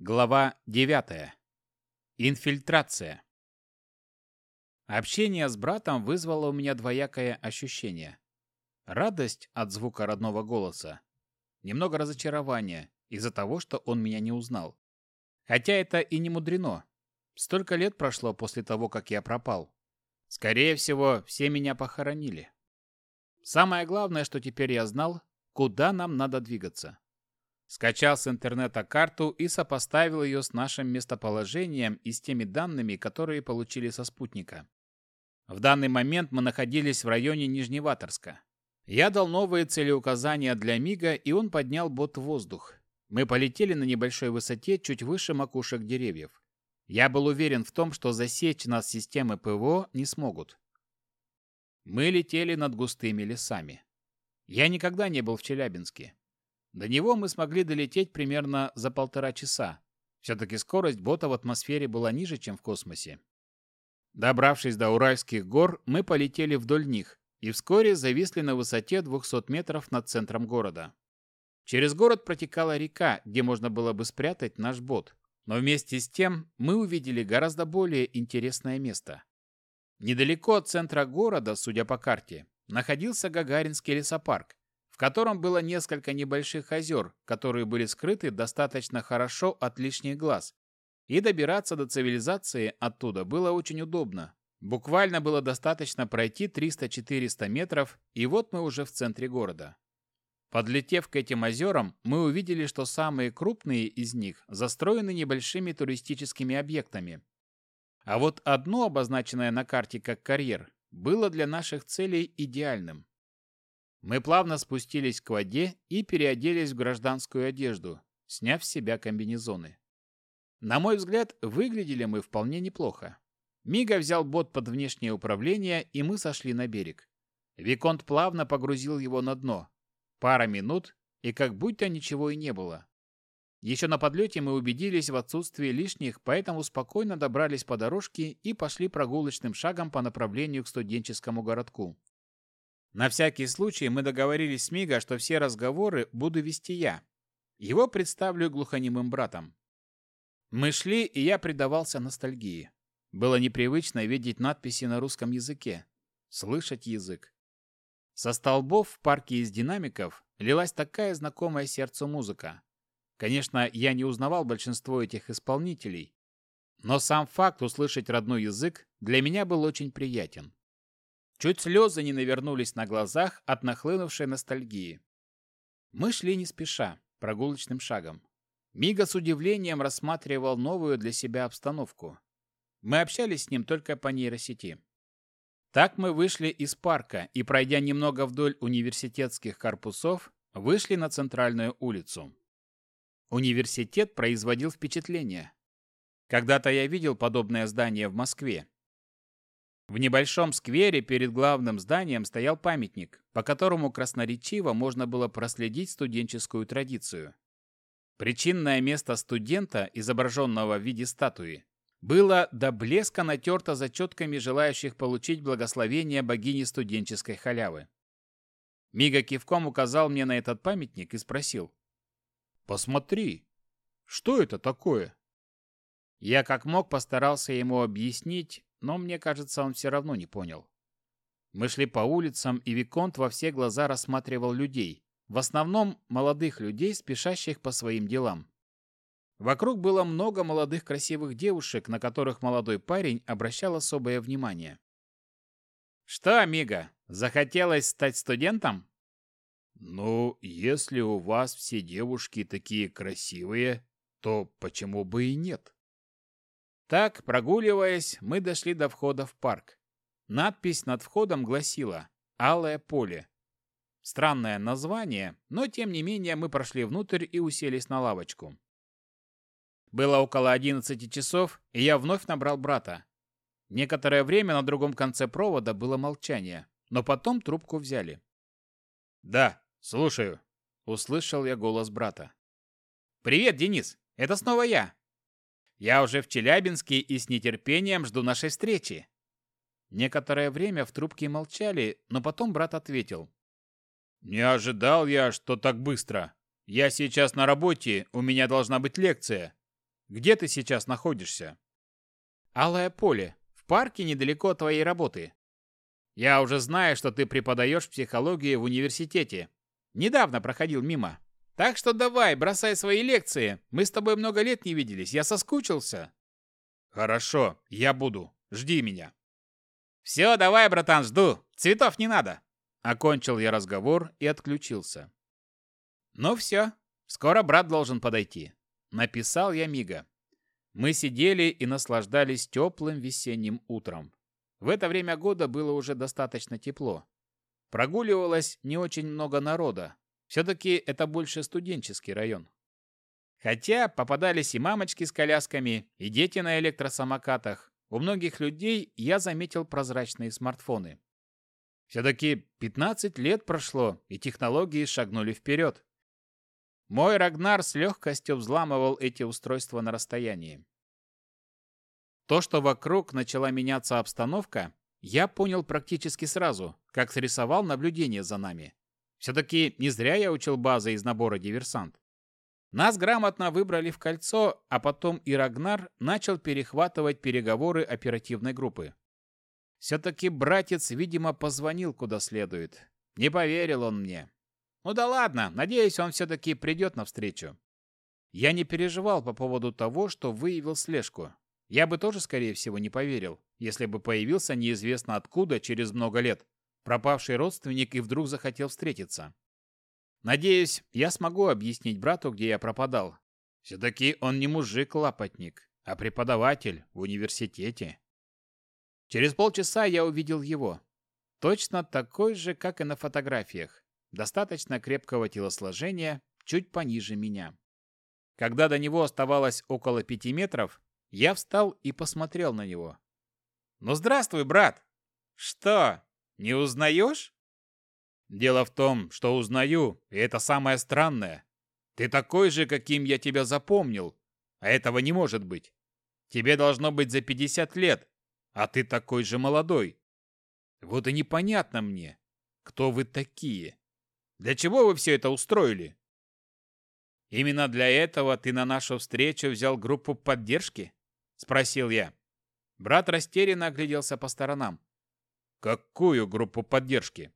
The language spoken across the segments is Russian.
Глава 9. Инфильтрация. Общение с братом вызвало у меня двоякое ощущение. Радость от звука родного голоса, немного разочарования из-за того, что он меня не узнал. Хотя это и не мудрено. Столько лет прошло после того, как я пропал. Скорее всего, все меня похоронили. Самое главное, что теперь я знал, куда нам надо двигаться. Скачал с интернета карту и сопоставил ее с нашим местоположением и с теми данными, которые получили со спутника. В данный момент мы находились в районе Нижневаторска. Я дал новые целеуказания для Мига, и он поднял бот в воздух. Мы полетели на небольшой высоте, чуть выше макушек деревьев. Я был уверен в том, что засечь нас системы ПВО не смогут. Мы летели над густыми лесами. Я никогда не был в Челябинске. До него мы смогли долететь примерно за полтора часа. Все-таки скорость бота в атмосфере была ниже, чем в космосе. Добравшись до Уральских гор, мы полетели вдоль них и вскоре зависли на высоте 200 метров над центром города. Через город протекала река, где можно было бы спрятать наш бот. Но вместе с тем мы увидели гораздо более интересное место. Недалеко от центра города, судя по карте, находился Гагаринский лесопарк, в котором было несколько небольших озер, которые были скрыты достаточно хорошо от лишних глаз. И добираться до цивилизации оттуда было очень удобно. Буквально было достаточно пройти 300-400 метров, и вот мы уже в центре города. Подлетев к этим озерам, мы увидели, что самые крупные из них застроены небольшими туристическими объектами. А вот одно, обозначенное на карте как карьер, было для наших целей идеальным. Мы плавно спустились к воде и переоделись в гражданскую одежду, сняв с себя комбинезоны. На мой взгляд, выглядели мы вполне неплохо. Мига взял бот под внешнее управление, и мы сошли на берег. Виконт плавно погрузил его на дно. Пара минут, и как будто ничего и не было. Еще на подлете мы убедились в отсутствии лишних, поэтому спокойно добрались по дорожке и пошли прогулочным шагом по направлению к студенческому городку. На всякий случай мы договорились с Мига, что все разговоры буду вести я. Его представлю глухонемым братом. Мы шли, и я предавался ностальгии. Было непривычно видеть надписи на русском языке, слышать язык. Со столбов в парке из динамиков лилась такая знакомая сердцу музыка. Конечно, я не узнавал большинство этих исполнителей, но сам факт услышать родной язык для меня был очень приятен. Чуть слезы не навернулись на глазах от нахлынувшей ностальгии. Мы шли не спеша, прогулочным шагом. Мига с удивлением рассматривал новую для себя обстановку. Мы общались с ним только по нейросети. Так мы вышли из парка и, пройдя немного вдоль университетских корпусов, вышли на центральную улицу. Университет производил впечатление. Когда-то я видел подобное здание в Москве, в небольшом сквере перед главным зданием стоял памятник, по которому красноречиво можно было проследить студенческую традицию. Причинное место студента, изображенного в виде статуи, было до блеска натерто зачетками желающих получить благословение богини студенческой халявы. Мига кивком указал мне на этот памятник и спросил. «Посмотри, что это такое?» Я как мог постарался ему объяснить, но мне кажется, он все равно не понял. Мы шли по улицам, и Виконт во все глаза рассматривал людей, в основном молодых людей, спешащих по своим делам. Вокруг было много молодых красивых девушек, на которых молодой парень обращал особое внимание. «Что, Амиго, захотелось стать студентом?» «Ну, если у вас все девушки такие красивые, то почему бы и нет?» Так, прогуливаясь, мы дошли до входа в парк. Надпись над входом гласила «Алое поле». Странное название, но тем не менее мы прошли внутрь и уселись на лавочку. Было около 11 часов, и я вновь набрал брата. Некоторое время на другом конце провода было молчание, но потом трубку взяли. «Да, слушаю», — услышал я голос брата. «Привет, Денис, это снова я. Я уже в Челябинске и с нетерпением жду нашей встречи. Некоторое время в трубке молчали, но потом брат ответил. «Не ожидал я, что так быстро. Я сейчас на работе, у меня должна быть лекция. где ты сейчас находишься?» «Алое поле. В парке недалеко от твоей работы. Я уже знаю, что ты преподаешь психологию в университете. Недавно проходил мимо. Так что давай, бросай свои лекции. Мы с тобой много лет не виделись. Я соскучился». «Хорошо, я буду. Жди меня». «Все, давай, братан, жду. Цветов не надо». Окончил я разговор и отключился. «Ну все, скоро брат должен подойти», — написал я Мига. Мы сидели и наслаждались теплым весенним утром. В это время года было уже достаточно тепло. Прогуливалось не очень много народа. Все-таки это больше студенческий район. Хотя попадались и мамочки с колясками, и дети на электросамокатах. У многих людей я заметил прозрачные смартфоны. Все-таки 15 лет прошло, и технологии шагнули вперед. Мой Рагнар с легкостью взламывал эти устройства на расстоянии. То, что вокруг начала меняться обстановка, я понял практически сразу, как срисовал наблюдение за нами. Все-таки не зря я учил базы из набора «Диверсант». Нас грамотно выбрали в кольцо, а потом и Рагнар начал перехватывать переговоры оперативной группы. Все-таки братец, видимо, позвонил куда следует. Не поверил он мне. Ну да ладно, надеюсь, он все-таки придет навстречу. Я не переживал по поводу того, что выявил слежку. Я бы тоже, скорее всего, не поверил, если бы появился неизвестно откуда через много лет пропавший родственник и вдруг захотел встретиться. Надеюсь, я смогу объяснить брату, где я пропадал. Все-таки он не мужик-лапотник, а преподаватель в университете. Через полчаса я увидел его. Точно такой же, как и на фотографиях. Достаточно крепкого телосложения, чуть пониже меня. Когда до него оставалось около пяти метров, я встал и посмотрел на него. «Ну, здравствуй, брат!» «Что, не узнаешь?» Дело в том, что узнаю, и это самое странное. Ты такой же, каким я тебя запомнил, а этого не может быть. Тебе должно быть за 50 лет, а ты такой же молодой. Вот и непонятно мне, кто вы такие. Для чего вы все это устроили? Именно для этого ты на нашу встречу взял группу поддержки? Спросил я. Брат растерянно огляделся по сторонам. Какую группу поддержки?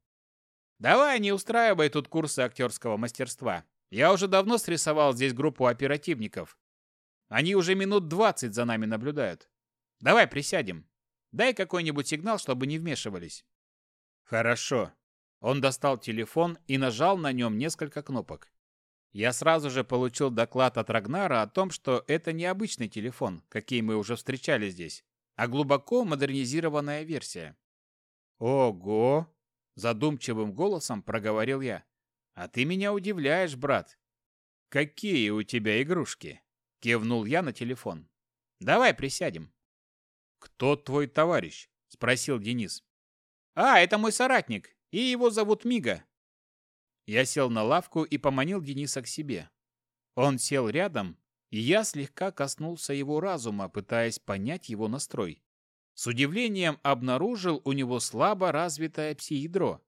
Давай не устраивай тут курсы актерского мастерства. Я уже давно срисовал здесь группу оперативников. Они уже минут двадцать за нами наблюдают. Давай присядем. Дай какой-нибудь сигнал, чтобы не вмешивались. Хорошо. Он достал телефон и нажал на нем несколько кнопок. Я сразу же получил доклад от Рагнара о том, что это не обычный телефон, какие мы уже встречали здесь, а глубоко модернизированная версия. Ого! Задумчивым голосом проговорил я. «А ты меня удивляешь, брат». «Какие у тебя игрушки?» Кивнул я на телефон. «Давай присядем». «Кто твой товарищ?» Спросил Денис. «А, это мой соратник, и его зовут Мига». Я сел на лавку и поманил Дениса к себе. Он сел рядом, и я слегка коснулся его разума, пытаясь понять его настрой. С удивлением обнаружил у него слабо развитое пси-ядро.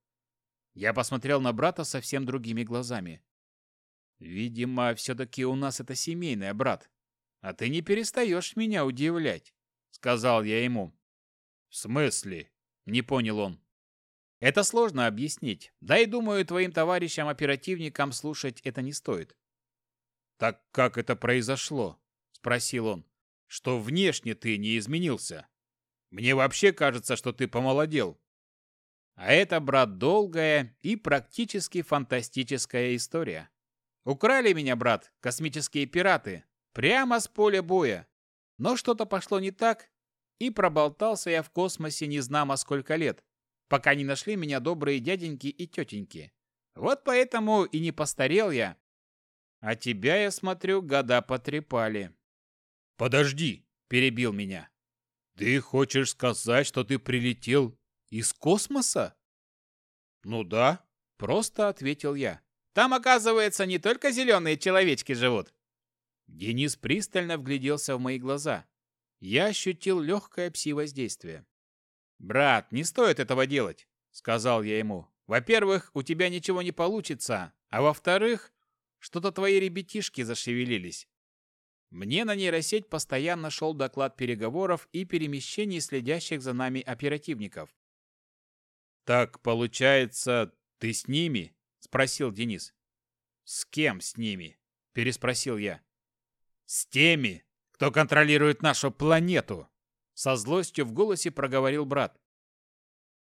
Я посмотрел на брата совсем другими глазами. «Видимо, все-таки у нас это семейное, брат. А ты не перестаешь меня удивлять», — сказал я ему. «В смысле?» — не понял он. «Это сложно объяснить. Да и думаю, твоим товарищам-оперативникам слушать это не стоит». «Так как это произошло?» — спросил он. «Что внешне ты не изменился?» Мне вообще кажется, что ты помолодел. А это, брат, долгая и практически фантастическая история. Украли меня, брат, космические пираты, прямо с поля боя. Но что-то пошло не так, и проболтался я в космосе не знамо сколько лет, пока не нашли меня добрые дяденьки и тетеньки. Вот поэтому и не постарел я. А тебя, я смотрю, года потрепали. «Подожди!» – перебил меня. Ты хочешь сказать, что ты прилетел из космоса? Ну да, просто ответил я. Там, оказывается, не только зеленые человечки живут. Денис пристально вгляделся в мои глаза. Я ощутил легкое пси-воздействие. «Брат, не стоит этого делать», — сказал я ему. «Во-первых, у тебя ничего не получится, а во-вторых, что-то твои ребятишки зашевелились». Мне на нейросеть постоянно шел доклад переговоров и перемещений следящих за нами оперативников. «Так, получается, ты с ними?» – спросил Денис. «С кем с ними?» – переспросил я. «С теми, кто контролирует нашу планету!» Со злостью в голосе проговорил брат.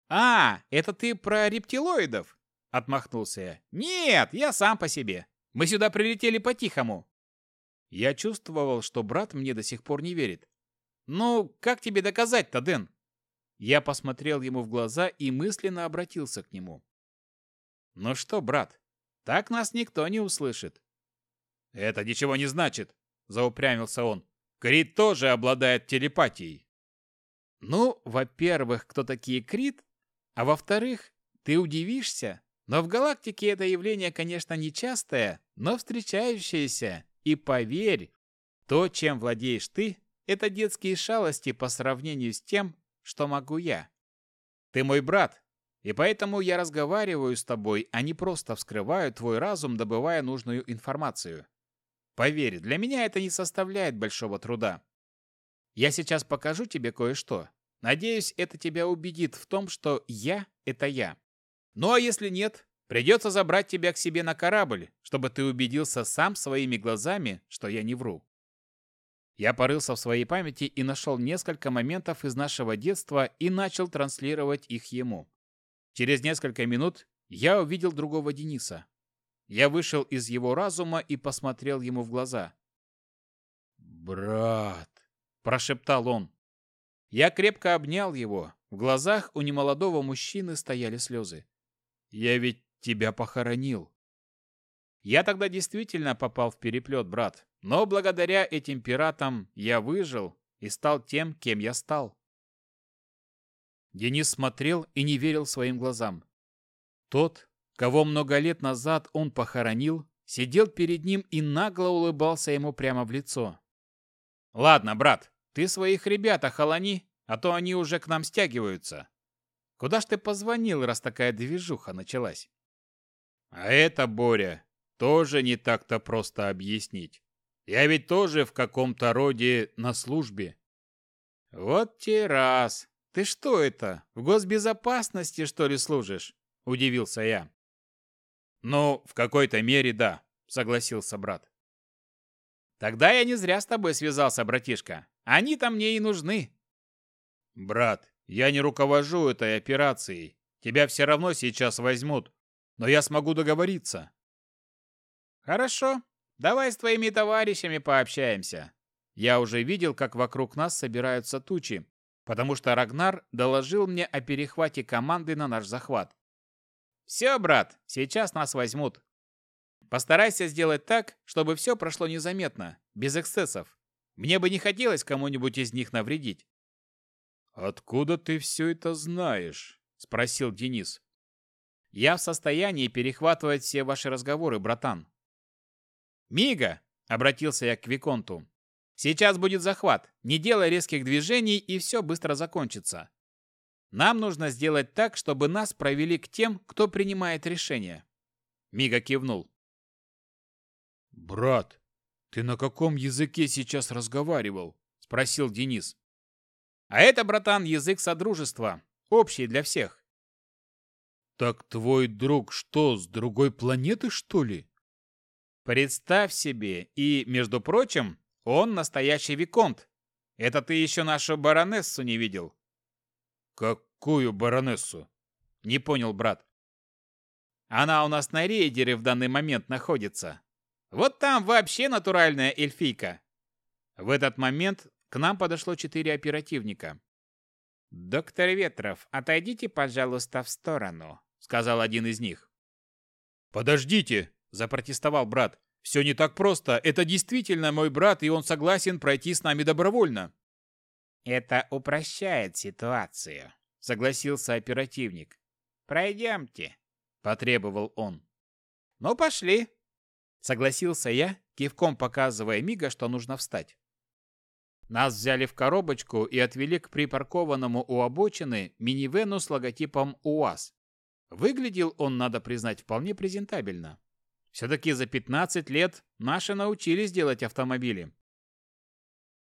«А, это ты про рептилоидов?» – отмахнулся я. «Нет, я сам по себе. Мы сюда прилетели по-тихому». Я чувствовал, что брат мне до сих пор не верит. «Ну, как тебе доказать-то, Дэн?» Я посмотрел ему в глаза и мысленно обратился к нему. «Ну что, брат, так нас никто не услышит». «Это ничего не значит», — заупрямился он. «Крит тоже обладает телепатией». «Ну, во-первых, кто такие Крит, а во-вторых, ты удивишься, но в галактике это явление, конечно, нечастое, но встречающееся. И поверь, то, чем владеешь ты, это детские шалости по сравнению с тем, что могу я. Ты мой брат, и поэтому я разговариваю с тобой, а не просто вскрываю твой разум, добывая нужную информацию. Поверь, для меня это не составляет большого труда. Я сейчас покажу тебе кое-что. Надеюсь, это тебя убедит в том, что я – это я. Ну а если нет, придется забрать тебя к себе на корабль, чтобы ты убедился сам своими глазами, что я не вру. Я порылся в своей памяти и нашел несколько моментов из нашего детства и начал транслировать их ему. Через несколько минут я увидел другого Дениса. Я вышел из его разума и посмотрел ему в глаза. «Брат!» – прошептал он. Я крепко обнял его. В глазах у немолодого мужчины стояли слезы. «Я ведь тебя похоронил!» Я тогда действительно попал в переплет, брат. Но благодаря этим пиратам я выжил и стал тем, кем я стал. Денис смотрел и не верил своим глазам. Тот, кого много лет назад он похоронил, сидел перед ним и нагло улыбался ему прямо в лицо. «Ладно, брат, ты своих ребят охолони, а то они уже к нам стягиваются. Куда ж ты позвонил, раз такая движуха началась?» «А это, Боря, тоже не так-то просто объяснить. Я ведь тоже в каком-то роде на службе. Вот те раз. Ты что это, в госбезопасности, что ли, служишь? Удивился я. Ну, в какой-то мере да, согласился брат. Тогда я не зря с тобой связался, братишка. Они-то мне и нужны. Брат, я не руковожу этой операцией. Тебя все равно сейчас возьмут. Но я смогу договориться. Хорошо, Давай с твоими товарищами пообщаемся. Я уже видел, как вокруг нас собираются тучи, потому что Рагнар доложил мне о перехвате команды на наш захват. Все, брат, сейчас нас возьмут. Постарайся сделать так, чтобы все прошло незаметно, без эксцессов. Мне бы не хотелось кому-нибудь из них навредить. «Откуда ты все это знаешь?» – спросил Денис. «Я в состоянии перехватывать все ваши разговоры, братан. «Мига!» — обратился я к Виконту. «Сейчас будет захват. Не делай резких движений, и все быстро закончится. Нам нужно сделать так, чтобы нас провели к тем, кто принимает решения». Мига кивнул. «Брат, ты на каком языке сейчас разговаривал?» — спросил Денис. «А это, братан, язык содружества. Общий для всех». «Так твой друг что, с другой планеты, что ли?» Представь себе, и, между прочим, он настоящий виконт. Это ты еще нашу баронессу не видел. Какую баронессу? Не понял брат. Она у нас на рейдере в данный момент находится. Вот там вообще натуральная эльфийка. В этот момент к нам подошло четыре оперативника. «Доктор Ветров, отойдите, пожалуйста, в сторону», — сказал один из них. «Подождите!» запротестовал брат. «Все не так просто. Это действительно мой брат, и он согласен пройти с нами добровольно». «Это упрощает ситуацию», — согласился оперативник. «Пройдемте», — потребовал он. «Ну, пошли», — согласился я, кивком показывая Мига, что нужно встать. Нас взяли в коробочку и отвели к припаркованному у обочины минивену с логотипом УАЗ. Выглядел он, надо признать, вполне презентабельно. Все-таки за 15 лет наши научились делать автомобили.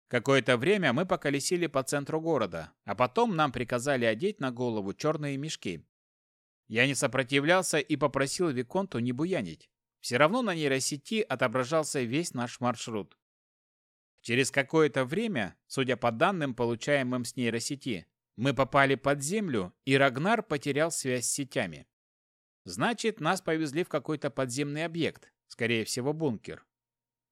Какое-то время мы поколесили по центру города, а потом нам приказали одеть на голову черные мешки. Я не сопротивлялся и попросил Виконту не буянить. Все равно на нейросети отображался весь наш маршрут. Через какое-то время, судя по данным, получаемым с нейросети, мы попали под землю, и Рагнар потерял связь с сетями. Значит, нас повезли в какой-то подземный объект, скорее всего, бункер.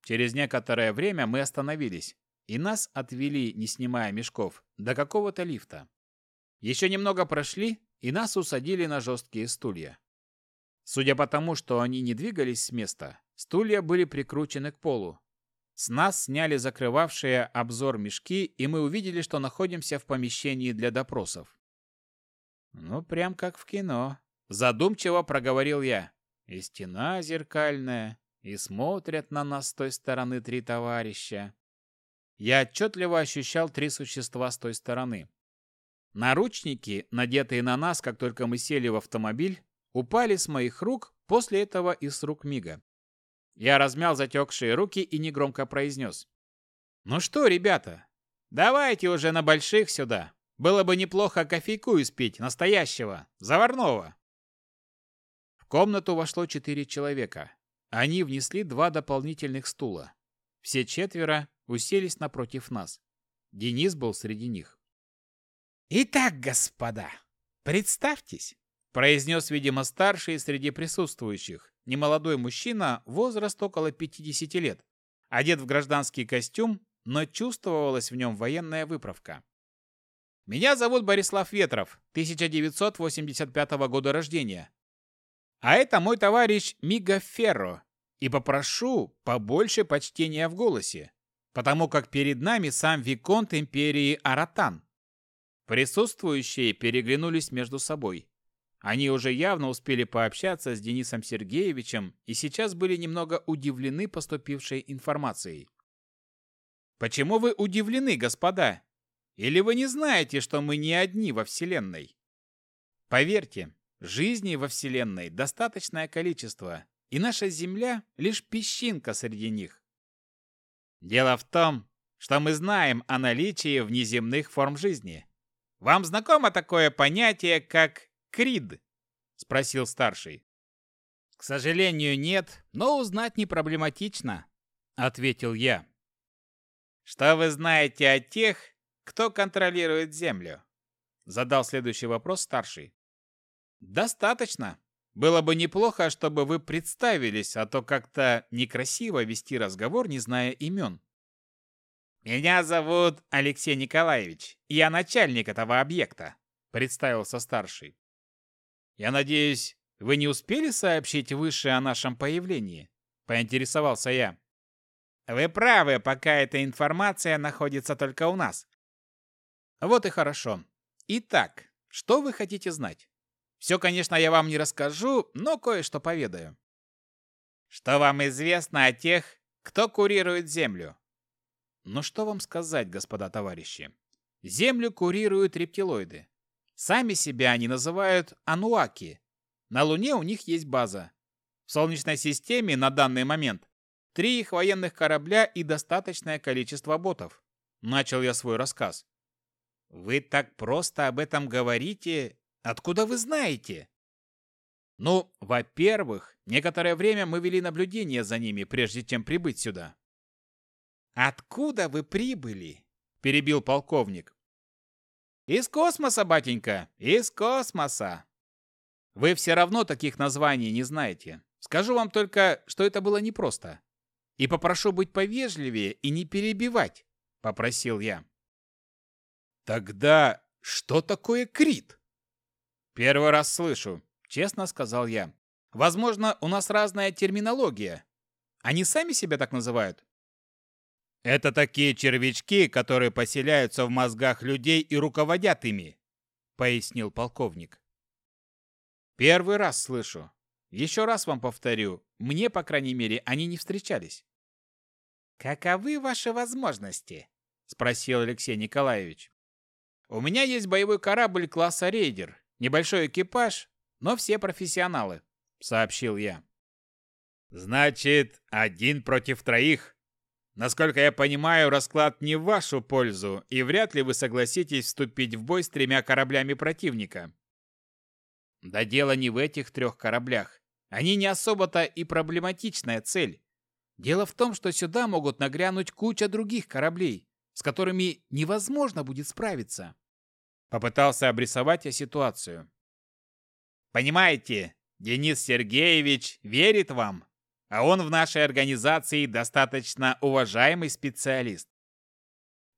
Через некоторое время мы остановились, и нас отвели, не снимая мешков, до какого-то лифта. Еще немного прошли, и нас усадили на жесткие стулья. Судя по тому, что они не двигались с места, стулья были прикручены к полу. С нас сняли закрывавшие обзор мешки, и мы увидели, что находимся в помещении для допросов. Ну, прям как в кино. Задумчиво проговорил я. И стена зеркальная, и смотрят на нас с той стороны три товарища. Я отчетливо ощущал три существа с той стороны. Наручники, надетые на нас, как только мы сели в автомобиль, упали с моих рук, после этого и с рук Мига. Я размял затекшие руки и негромко произнес. «Ну что, ребята, давайте уже на больших сюда. Было бы неплохо кофейку испить, настоящего, заварного». В комнату вошло четыре человека. Они внесли два дополнительных стула. Все четверо уселись напротив нас. Денис был среди них. «Итак, господа, представьтесь», — произнес, видимо, старший среди присутствующих, немолодой мужчина, возраст около 50 лет, одет в гражданский костюм, но чувствовалась в нем военная выправка. «Меня зовут Борислав Ветров, 1985 года рождения. А это мой товарищ Мига Ферро, и попрошу побольше почтения в голосе, потому как перед нами сам Виконт Империи Аратан». Присутствующие переглянулись между собой. Они уже явно успели пообщаться с Денисом Сергеевичем и сейчас были немного удивлены поступившей информацией. Почему вы удивлены, господа? Или вы не знаете, что мы не одни во Вселенной? Поверьте, жизней во Вселенной достаточное количество, и наша Земля лишь песчинка среди них. Дело в том, что мы знаем о наличии внеземных форм жизни. Вам знакомо такое понятие, как Крид?» — спросил старший. «К сожалению, нет, но узнать не проблематично», — ответил я. «Что вы знаете о тех, кто контролирует Землю?» — задал следующий вопрос старший. «Достаточно. Было бы неплохо, чтобы вы представились, а то как-то некрасиво вести разговор, не зная имен». «Меня зовут Алексей Николаевич. Я начальник этого объекта», — представился старший. «Я надеюсь, вы не успели сообщить выше о нашем появлении?» – поинтересовался я. «Вы правы, пока эта информация находится только у нас». «Вот и хорошо. Итак, что вы хотите знать? Все, конечно, я вам не расскажу, но кое-что поведаю». «Что вам известно о тех, кто курирует Землю?» «Ну что вам сказать, господа товарищи? Землю курируют рептилоиды. Сами себя они называют ануаки. На Луне у них есть база. В Солнечной системе на данный момент три их военных корабля и достаточное количество ботов. Начал я свой рассказ. Вы так просто об этом говорите? Откуда вы знаете? Ну, во-первых, некоторое время мы вели наблюдение за ними, прежде чем прибыть сюда. Откуда вы прибыли? Перебил полковник. «Из космоса, батенька, из космоса!» Вы все равно таких названий не знаете. Скажу вам только, что это было непросто. И попрошу быть повежливее и не перебивать, попросил я. Тогда что такое крит? Первый раз слышу, честно сказал я. Возможно, у нас разная терминология. Они сами себя так называют? Это такие червячки, которые поселяются в мозгах людей и руководят ими, пояснил полковник. Первый раз слышу. Еще раз вам повторю, мне, по крайней мере, они не встречались. Каковы ваши возможности? спросил Алексей Николаевич. У меня есть боевой корабль класса рейдер, небольшой экипаж, но все профессионалы, сообщил я. Значит, один против троих, Насколько я понимаю, расклад не в вашу пользу, и вряд ли вы согласитесь вступить в бой с тремя кораблями противника. Да дело не в этих трех кораблях. Они не особо-то и проблематичная цель. Дело в том, что сюда могут нагрянуть куча других кораблей, с которыми невозможно будет справиться. Попытался обрисовать я ситуацию. Понимаете, Денис Сергеевич верит вам, а он в нашей организации достаточно уважаемый специалист.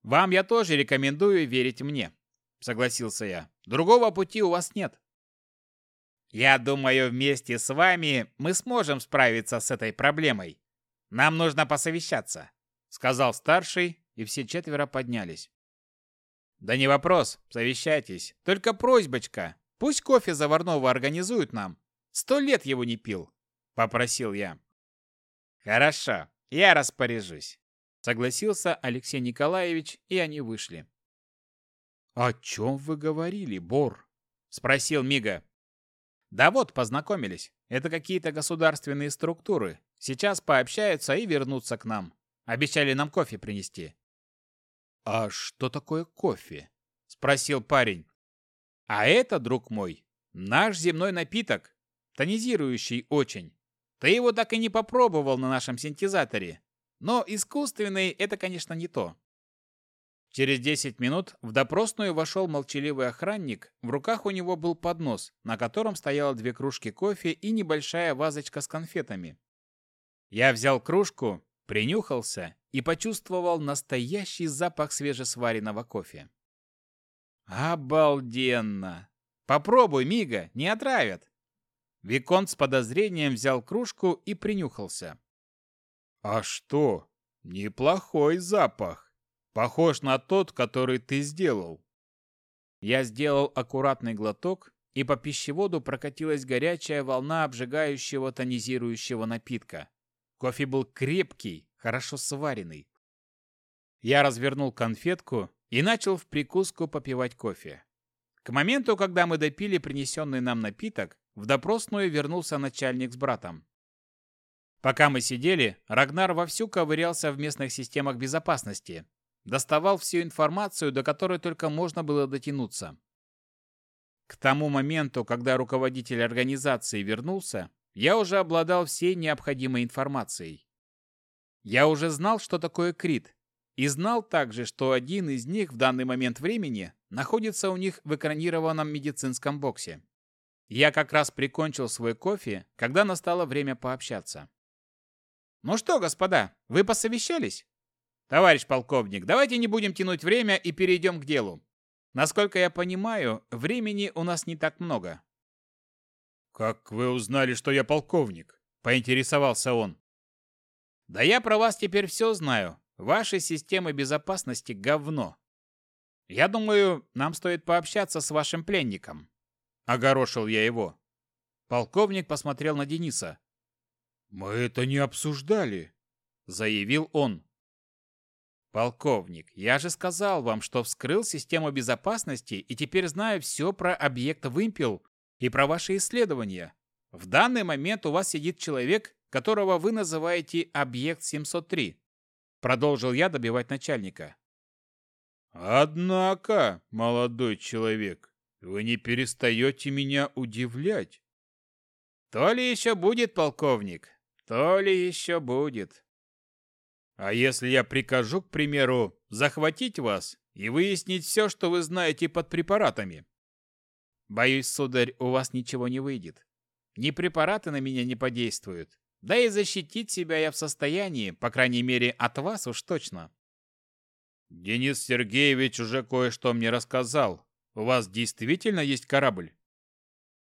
Вам я тоже рекомендую верить мне, согласился я. Другого пути у вас нет. Я думаю, вместе с вами мы сможем справиться с этой проблемой. Нам нужно посовещаться, сказал старший, и все четверо поднялись. Да не вопрос, совещайтесь. Только просьбочка, пусть кофе заварного организуют нам. Сто лет его не пил, попросил я. «Хорошо, я распоряжусь», — согласился Алексей Николаевич, и они вышли. «О чем вы говорили, Бор?» — спросил Мига. «Да вот, познакомились. Это какие-то государственные структуры. Сейчас пообщаются и вернутся к нам. Обещали нам кофе принести». «А что такое кофе?» — спросил парень. «А это, друг мой, наш земной напиток, тонизирующий очень. Ты его так и не попробовал на нашем синтезаторе. Но искусственный – это, конечно, не то. Через 10 минут в допросную вошел молчаливый охранник. В руках у него был поднос, на котором стояло две кружки кофе и небольшая вазочка с конфетами. Я взял кружку, принюхался и почувствовал настоящий запах свежесваренного кофе. Обалденно! Попробуй, Мига, не отравят. Виконт с подозрением взял кружку и принюхался. «А что? Неплохой запах. Похож на тот, который ты сделал». Я сделал аккуратный глоток, и по пищеводу прокатилась горячая волна обжигающего тонизирующего напитка. Кофе был крепкий, хорошо сваренный. Я развернул конфетку и начал в прикуску попивать кофе. К моменту, когда мы допили принесенный нам напиток, в допросную вернулся начальник с братом. Пока мы сидели, Рагнар вовсю ковырялся в местных системах безопасности, доставал всю информацию, до которой только можно было дотянуться. К тому моменту, когда руководитель организации вернулся, я уже обладал всей необходимой информацией. Я уже знал, что такое крит, и знал также, что один из них в данный момент времени находится у них в экранированном медицинском боксе. Я как раз прикончил свой кофе, когда настало время пообщаться. «Ну что, господа, вы посовещались?» «Товарищ полковник, давайте не будем тянуть время и перейдем к делу. Насколько я понимаю, времени у нас не так много». «Как вы узнали, что я полковник?» – поинтересовался он. «Да я про вас теперь все знаю. Ваши системы безопасности – говно. Я думаю, нам стоит пообщаться с вашим пленником. Огорошил я его. Полковник посмотрел на Дениса. «Мы это не обсуждали», — заявил он. «Полковник, я же сказал вам, что вскрыл систему безопасности и теперь знаю все про объект «Вымпел» и про ваши исследования. В данный момент у вас сидит человек, которого вы называете объект 703. Продолжил я добивать начальника. Однако, молодой человек, вы не перестаете меня удивлять. То ли еще будет, полковник, то ли еще будет. А если я прикажу, к примеру, захватить вас и выяснить все, что вы знаете под препаратами? Боюсь, сударь, у вас ничего не выйдет. Ни препараты на меня не подействуют. Да и защитить себя я в состоянии, по крайней мере, от вас уж точно. Денис Сергеевич уже кое-что мне рассказал, у вас действительно есть корабль?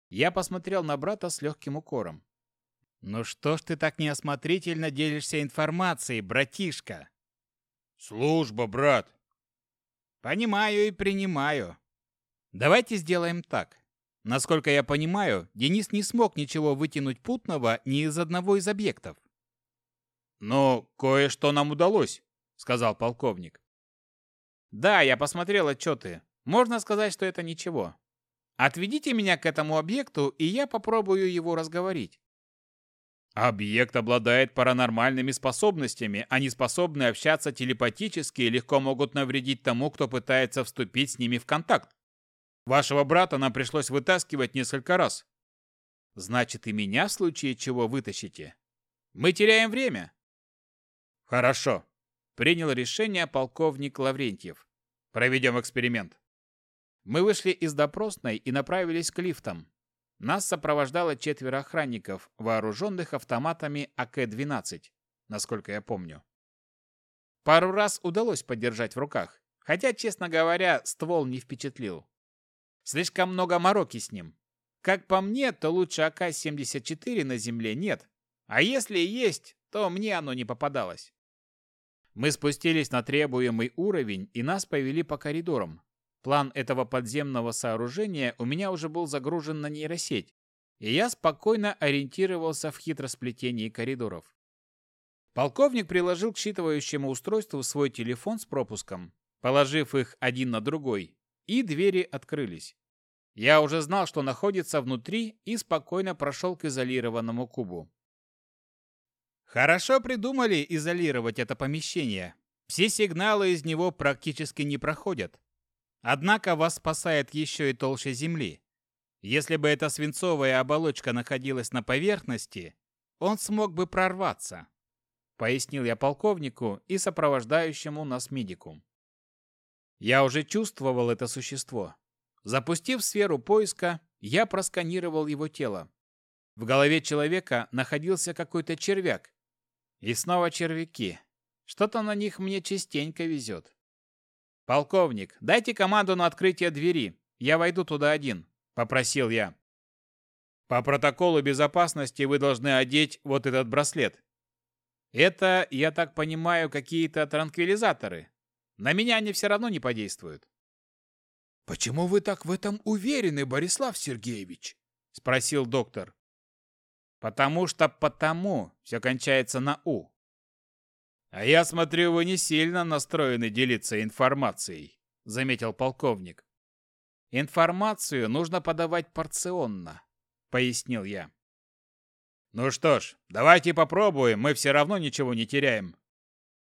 Я посмотрел на брата с легким укором. «Ну что ж ты так неосмотрительно делишься информацией, братишка?» «Служба, брат!» «Понимаю и принимаю. Давайте сделаем так. Насколько я понимаю, Денис не смог ничего вытянуть путного ни из одного из объектов». «Но кое-что нам удалось», — сказал полковник. «Да, я посмотрел отчеты. Можно сказать, что это ничего. Отведите меня к этому объекту, и я попробую его разговорить. Объект обладает паранормальными способностями, они способны общаться телепатически и легко могут навредить тому, кто пытается вступить с ними в контакт. Вашего брата нам пришлось вытаскивать несколько раз. Значит, и меня в случае чего вытащите. Мы теряем время. Хорошо. Принял решение полковник Лаврентьев. Проведем эксперимент. Мы вышли из допросной и направились к лифтам. Нас сопровождало четверо охранников, вооруженных автоматами АК-12, насколько я помню. Пару раз удалось подержать в руках, хотя, честно говоря, ствол не впечатлил. Слишком много мороки с ним. Как по мне, то лучше АК-74 на земле нет. А если и есть, то мне оно не попадалось. Мы спустились на требуемый уровень и нас повели по коридорам, План этого подземного сооружения у меня уже был загружен на нейросеть, и я спокойно ориентировался в хитросплетении коридоров. Полковник приложил к считывающему устройству свой телефон с пропуском, положив их один на другой, и двери открылись. Я уже знал, что находится внутри, и спокойно прошел к изолированному кубу. Хорошо придумали изолировать это помещение. Все сигналы из него практически не проходят. Однако вас спасает еще и толща земли. Если бы эта свинцовая оболочка находилась на поверхности, он смог бы прорваться, пояснил я полковнику и сопровождающему нас медику. Я уже чувствовал это существо. Запустив сферу поиска, я просканировал его тело. В голове человека находился какой-то червяк. И снова червяки. Что-то на них мне частенько везет. «Полковник, дайте команду на открытие двери. Я войду туда один», — попросил я. «По протоколу безопасности вы должны одеть вот этот браслет. Это, я так понимаю, какие-то транквилизаторы. На меня они все равно не подействуют». «Почему вы так в этом уверены, Борислав Сергеевич?» — спросил доктор. «Потому что потому все кончается на «у». «А я смотрю, вы не сильно настроены делиться информацией», — заметил полковник. «Информацию нужно подавать порционно», — пояснил я. «Ну что ж, давайте попробуем, мы все равно ничего не теряем.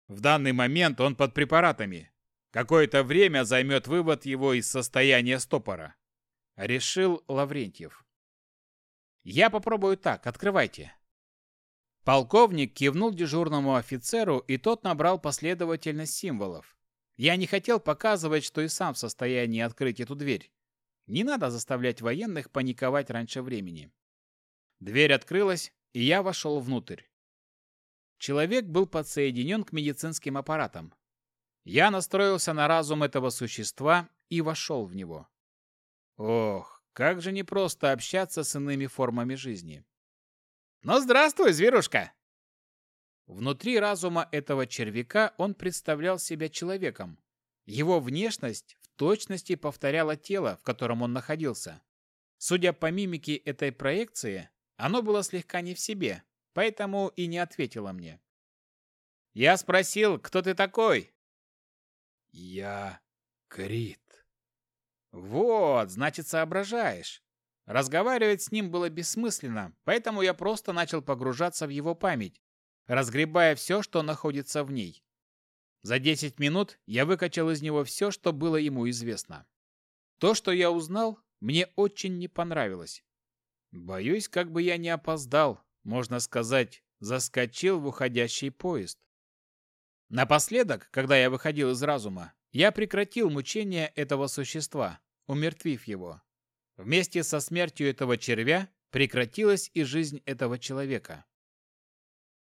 В данный момент он под препаратами. Какое-то время займет вывод его из состояния стопора», — решил Лаврентьев. «Я попробую так, открывайте», Полковник кивнул дежурному офицеру, и тот набрал последовательность символов. Я не хотел показывать, что и сам в состоянии открыть эту дверь. Не надо заставлять военных паниковать раньше времени. Дверь открылась, и я вошел внутрь. Человек был подсоединен к медицинским аппаратам. Я настроился на разум этого существа и вошел в него. Ох, как же непросто общаться с иными формами жизни. «Ну, здравствуй, зверушка!» Внутри разума этого червяка он представлял себя человеком. Его внешность в точности повторяла тело, в котором он находился. Судя по мимике этой проекции, оно было слегка не в себе, поэтому и не ответило мне. Я спросил, кто ты такой? Я Крит. Вот, значит, соображаешь. Разговаривать с ним было бессмысленно, поэтому я просто начал погружаться в его память, разгребая все, что находится в ней. За 10 минут я выкачал из него все, что было ему известно. То, что я узнал, мне очень не понравилось. Боюсь, как бы я не опоздал, можно сказать, заскочил в уходящий поезд. Напоследок, когда я выходил из разума, я прекратил мучения этого существа, умертвив его. Вместе со смертью этого червя прекратилась и жизнь этого человека.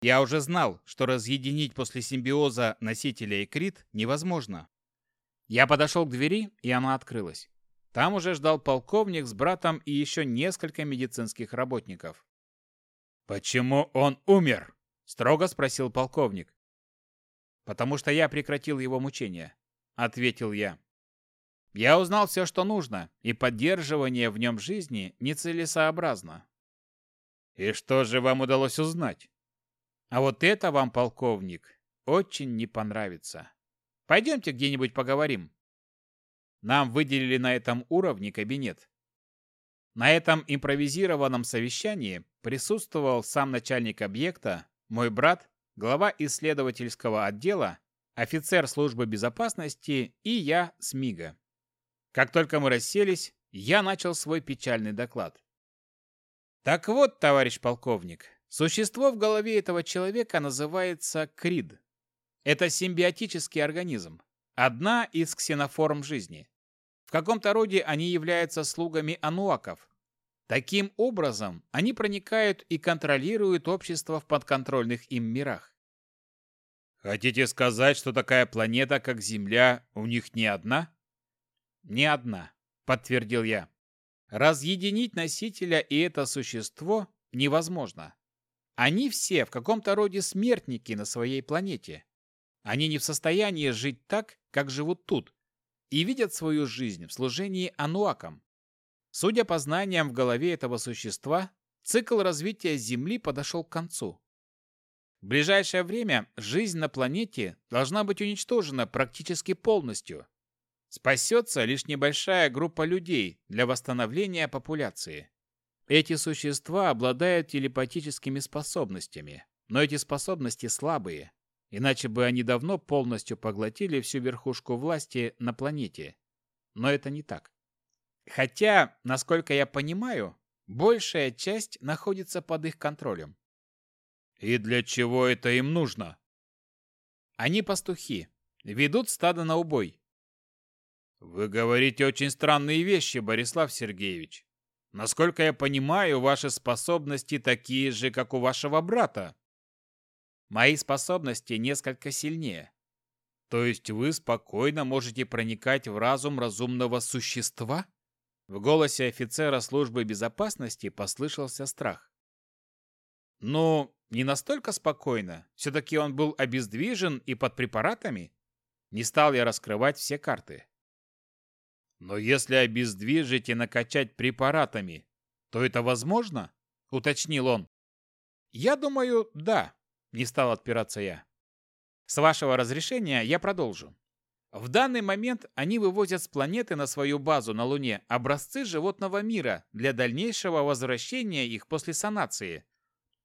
Я уже знал, что разъединить после симбиоза носителя и крит невозможно. Я подошел к двери, и она открылась. Там уже ждал полковник с братом и еще несколько медицинских работников. «Почему он умер?» – строго спросил полковник. «Потому что я прекратил его мучения», – ответил я. Я узнал все, что нужно, и поддерживание в нем жизни нецелесообразно. И что же вам удалось узнать? А вот это вам, полковник, очень не понравится. Пойдемте где-нибудь поговорим. Нам выделили на этом уровне кабинет. На этом импровизированном совещании присутствовал сам начальник объекта, мой брат, глава исследовательского отдела, офицер службы безопасности и я с Мига. Как только мы расселись, я начал свой печальный доклад. Так вот, товарищ полковник, существо в голове этого человека называется крид. Это симбиотический организм, одна из ксеноформ жизни. В каком-то роде они являются слугами ануаков. Таким образом, они проникают и контролируют общество в подконтрольных им мирах. Хотите сказать, что такая планета, как Земля, у них не одна? Не одна, подтвердил я. Разъединить носителя и это существо невозможно. Они все в каком-то роде смертники на своей планете. Они не в состоянии жить так, как живут тут, и видят свою жизнь в служении ануакам. Судя по знаниям в голове этого существа, цикл развития Земли подошел к концу. В ближайшее время жизнь на планете должна быть уничтожена практически полностью, Спасется лишь небольшая группа людей для восстановления популяции. Эти существа обладают телепатическими способностями, но эти способности слабые, иначе бы они давно полностью поглотили всю верхушку власти на планете. Но это не так. Хотя, насколько я понимаю, большая часть находится под их контролем. И для чего это им нужно? Они пастухи, ведут стадо на убой, «Вы говорите очень странные вещи, Борислав Сергеевич. Насколько я понимаю, ваши способности такие же, как у вашего брата». «Мои способности несколько сильнее». «То есть вы спокойно можете проникать в разум разумного существа?» В голосе офицера службы безопасности послышался страх. «Ну, не настолько спокойно. Все-таки он был обездвижен и под препаратами. Не стал я раскрывать все карты. Но если обездвижить и накачать препаратами, то это возможно? Уточнил он. Я думаю, да, не стал отпираться я. С вашего разрешения я продолжу. В данный момент они вывозят с планеты на свою базу на Луне образцы животного мира для дальнейшего возвращения их после санации.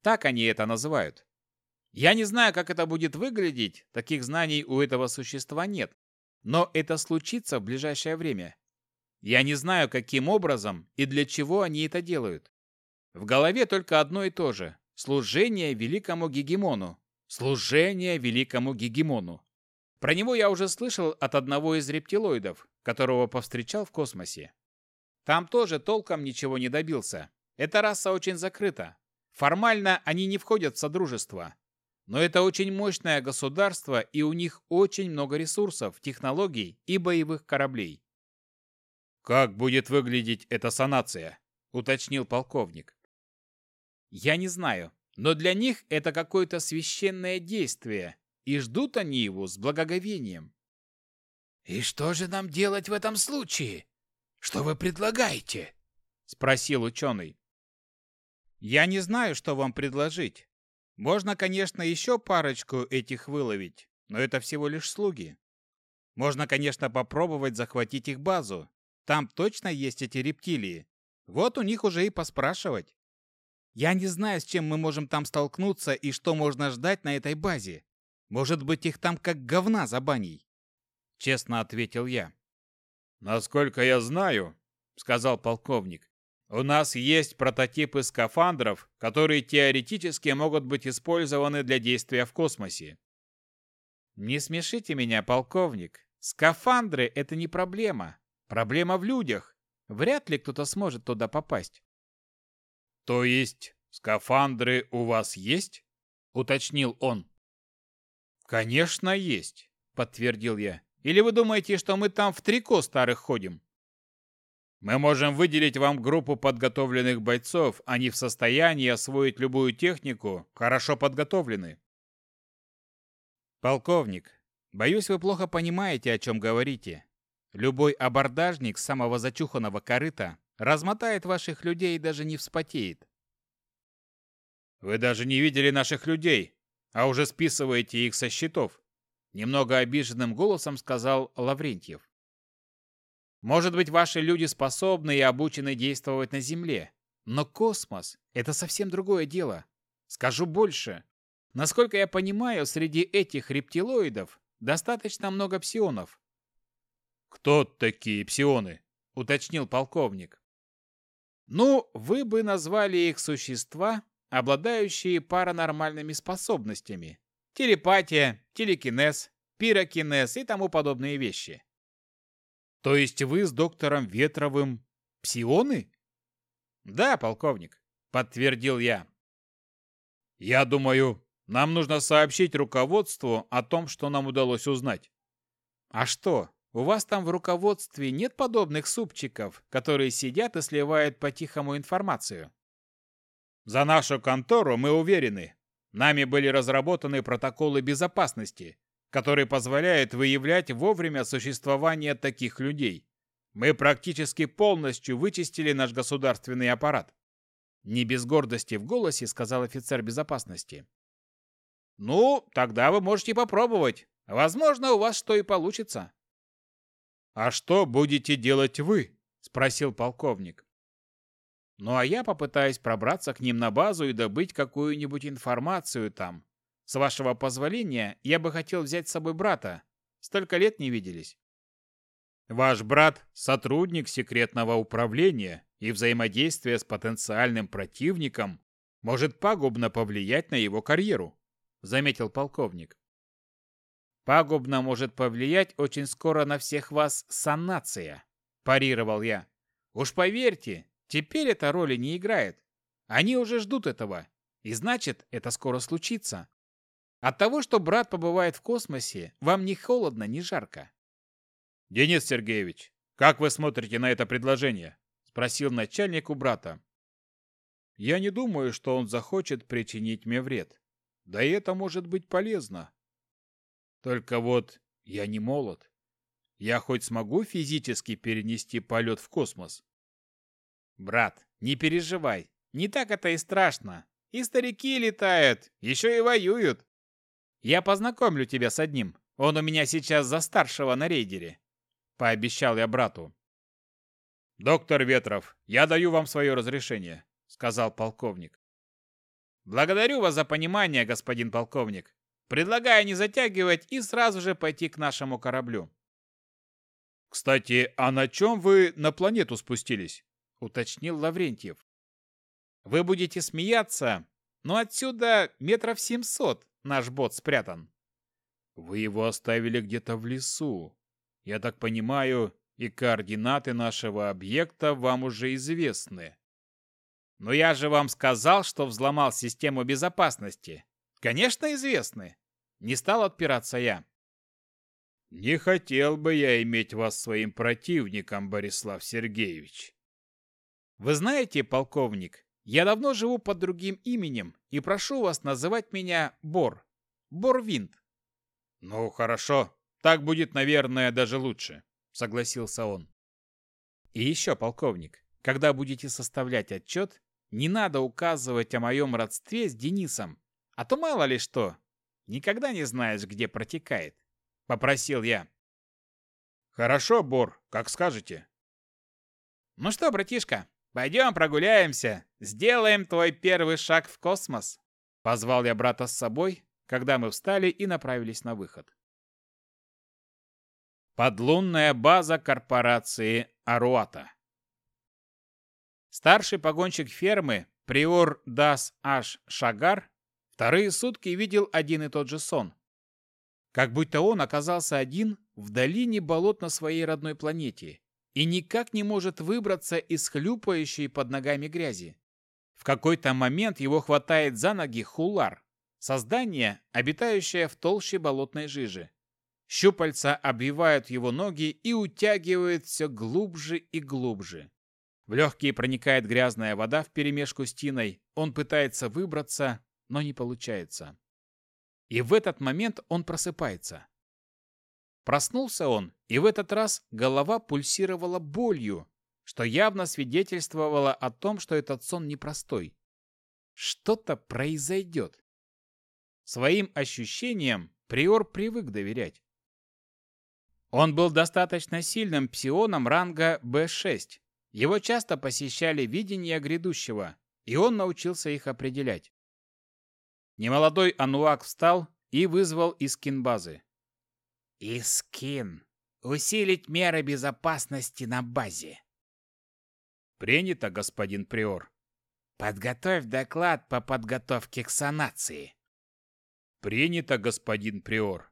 Так они это называют. Я не знаю, как это будет выглядеть, таких знаний у этого существа нет. Но это случится в ближайшее время. Я не знаю, каким образом и для чего они это делают. В голове только одно и то же – служение великому гегемону. Служение великому гегемону. Про него я уже слышал от одного из рептилоидов, которого повстречал в космосе. Там тоже толком ничего не добился. Эта раса очень закрыта. Формально они не входят в Содружество. Но это очень мощное государство, и у них очень много ресурсов, технологий и боевых кораблей. «Как будет выглядеть эта санация?» – уточнил полковник. «Я не знаю, но для них это какое-то священное действие, и ждут они его с благоговением». «И что же нам делать в этом случае? Что вы предлагаете?» – спросил ученый. «Я не знаю, что вам предложить. Можно, конечно, еще парочку этих выловить, но это всего лишь слуги. Можно, конечно, попробовать захватить их базу, там точно есть эти рептилии. Вот у них уже и поспрашивать. Я не знаю, с чем мы можем там столкнуться и что можно ждать на этой базе. Может быть, их там как говна за баней. Честно ответил я. Насколько я знаю, сказал полковник, у нас есть прототипы скафандров, которые теоретически могут быть использованы для действия в космосе. Не смешите меня, полковник. Скафандры – это не проблема. Проблема в людях. Вряд ли кто-то сможет туда попасть. То есть скафандры у вас есть? Уточнил он. Конечно, есть, подтвердил я. Или вы думаете, что мы там в трико старых ходим? Мы можем выделить вам группу подготовленных бойцов, они в состоянии освоить любую технику, хорошо подготовлены. Полковник, боюсь, вы плохо понимаете, о чем говорите. Любой абордажник самого зачуханного корыта размотает ваших людей и даже не вспотеет. Вы даже не видели наших людей, а уже списываете их со счетов, немного обиженным голосом сказал Лаврентьев. Может быть, ваши люди способны и обучены действовать на Земле. Но космос – это совсем другое дело. Скажу больше. Насколько я понимаю, среди этих рептилоидов достаточно много псионов. «Кто такие псионы?» – уточнил полковник. Ну, вы бы назвали их существа, обладающие паранормальными способностями. Телепатия, телекинез, пирокинез и тому подобные вещи. То есть вы с доктором Ветровым псионы? Да, полковник, подтвердил я. Я думаю, нам нужно сообщить руководству о том, что нам удалось узнать. А что, у вас там в руководстве нет подобных супчиков, которые сидят и сливают по-тихому информацию? За нашу контору мы уверены. Нами были разработаны протоколы безопасности, которые позволяют выявлять вовремя существование таких людей. Мы практически полностью вычистили наш государственный аппарат. Не без гордости в голосе сказал офицер безопасности. Ну, тогда вы можете попробовать. Возможно, у вас что и получится. А что будете делать вы? спросил полковник. Ну а я попытаюсь пробраться к ним на базу и добыть какую-нибудь информацию там. С вашего позволения, я бы хотел взять с собой брата. Столько лет не виделись. Ваш брат – сотрудник секретного управления, и взаимодействие с потенциальным противником может пагубно повлиять на его карьеру, заметил полковник. Пагубно может повлиять очень скоро на всех вас санация, парировал я. Уж поверьте, теперь эта роли не играет. Они уже ждут этого, и значит, это скоро случится. От того, что брат побывает в космосе, вам ни холодно, ни жарко. Денис Сергеевич, как вы смотрите на это предложение? спросил начальник у брата. Я не думаю, что он захочет причинить мне вред. Да и это может быть полезно. Только вот я не молод. Я хоть смогу физически перенести полет в космос? Брат, не переживай. Не так это и страшно. И старики летают, еще и воюют. Я познакомлю тебя с одним. Он у меня сейчас за старшего на рейдере. Пообещал я брату. Доктор Ветров, я даю вам свое разрешение, сказал полковник. Благодарю вас за понимание, господин полковник. Предлагаю не затягивать и сразу же пойти к нашему кораблю. Кстати, а на чем вы на планету спустились? уточнил Лаврентьев. Вы будете смеяться, но отсюда метров семьсот наш бот спрятан. Вы его оставили где-то в лесу. Я так понимаю, и координаты нашего объекта вам уже известны. Но я же вам сказал, что взломал систему безопасности. Конечно, известны. Не стал отпираться я. Не хотел бы я иметь вас своим противником, Борислав Сергеевич. Вы знаете, полковник, я давно живу под другим именем и прошу вас называть меня Бор. Борвинт. Ну, хорошо. Так будет, наверное, даже лучше, согласился он. И еще, полковник, когда будете составлять отчет, не надо указывать о моем родстве с Денисом, а то мало ли что, никогда не знаешь, где протекает, попросил я. Хорошо, Бор, как скажете. Ну что, братишка, пойдем прогуляемся, сделаем твой первый шаг в космос. Позвал я брата с собой, когда мы встали и направились на выход. Подлунная база корпорации Аруата. Старший погонщик фермы, приор Дас Аш Шагар, вторые сутки видел один и тот же сон. Как будто он оказался один в долине болот на своей родной планете и никак не может выбраться из хлюпающей под ногами грязи. В какой-то момент его хватает за ноги Хулар, Создание, обитающее в толще болотной жижи. Щупальца обвивают его ноги и утягивают все глубже и глубже. В легкие проникает грязная вода вперемешку с тиной. Он пытается выбраться, но не получается. И в этот момент он просыпается. Проснулся он, и в этот раз голова пульсировала болью, что явно свидетельствовало о том, что этот сон непростой. Что-то произойдет. Своим ощущениям Приор привык доверять. Он был достаточно сильным псионом ранга Б6. Его часто посещали видения грядущего, и он научился их определять. Немолодой Ануак встал и вызвал Искин базы. «Искин, усилить меры безопасности на базе». «Принято, господин Приор». «Подготовь доклад по подготовке к санации». «Принято, господин Приор».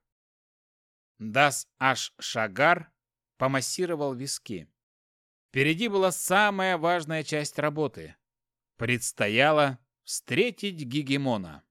Дас Аш Шагар помассировал виски. Впереди была самая важная часть работы. Предстояло встретить Гигемона.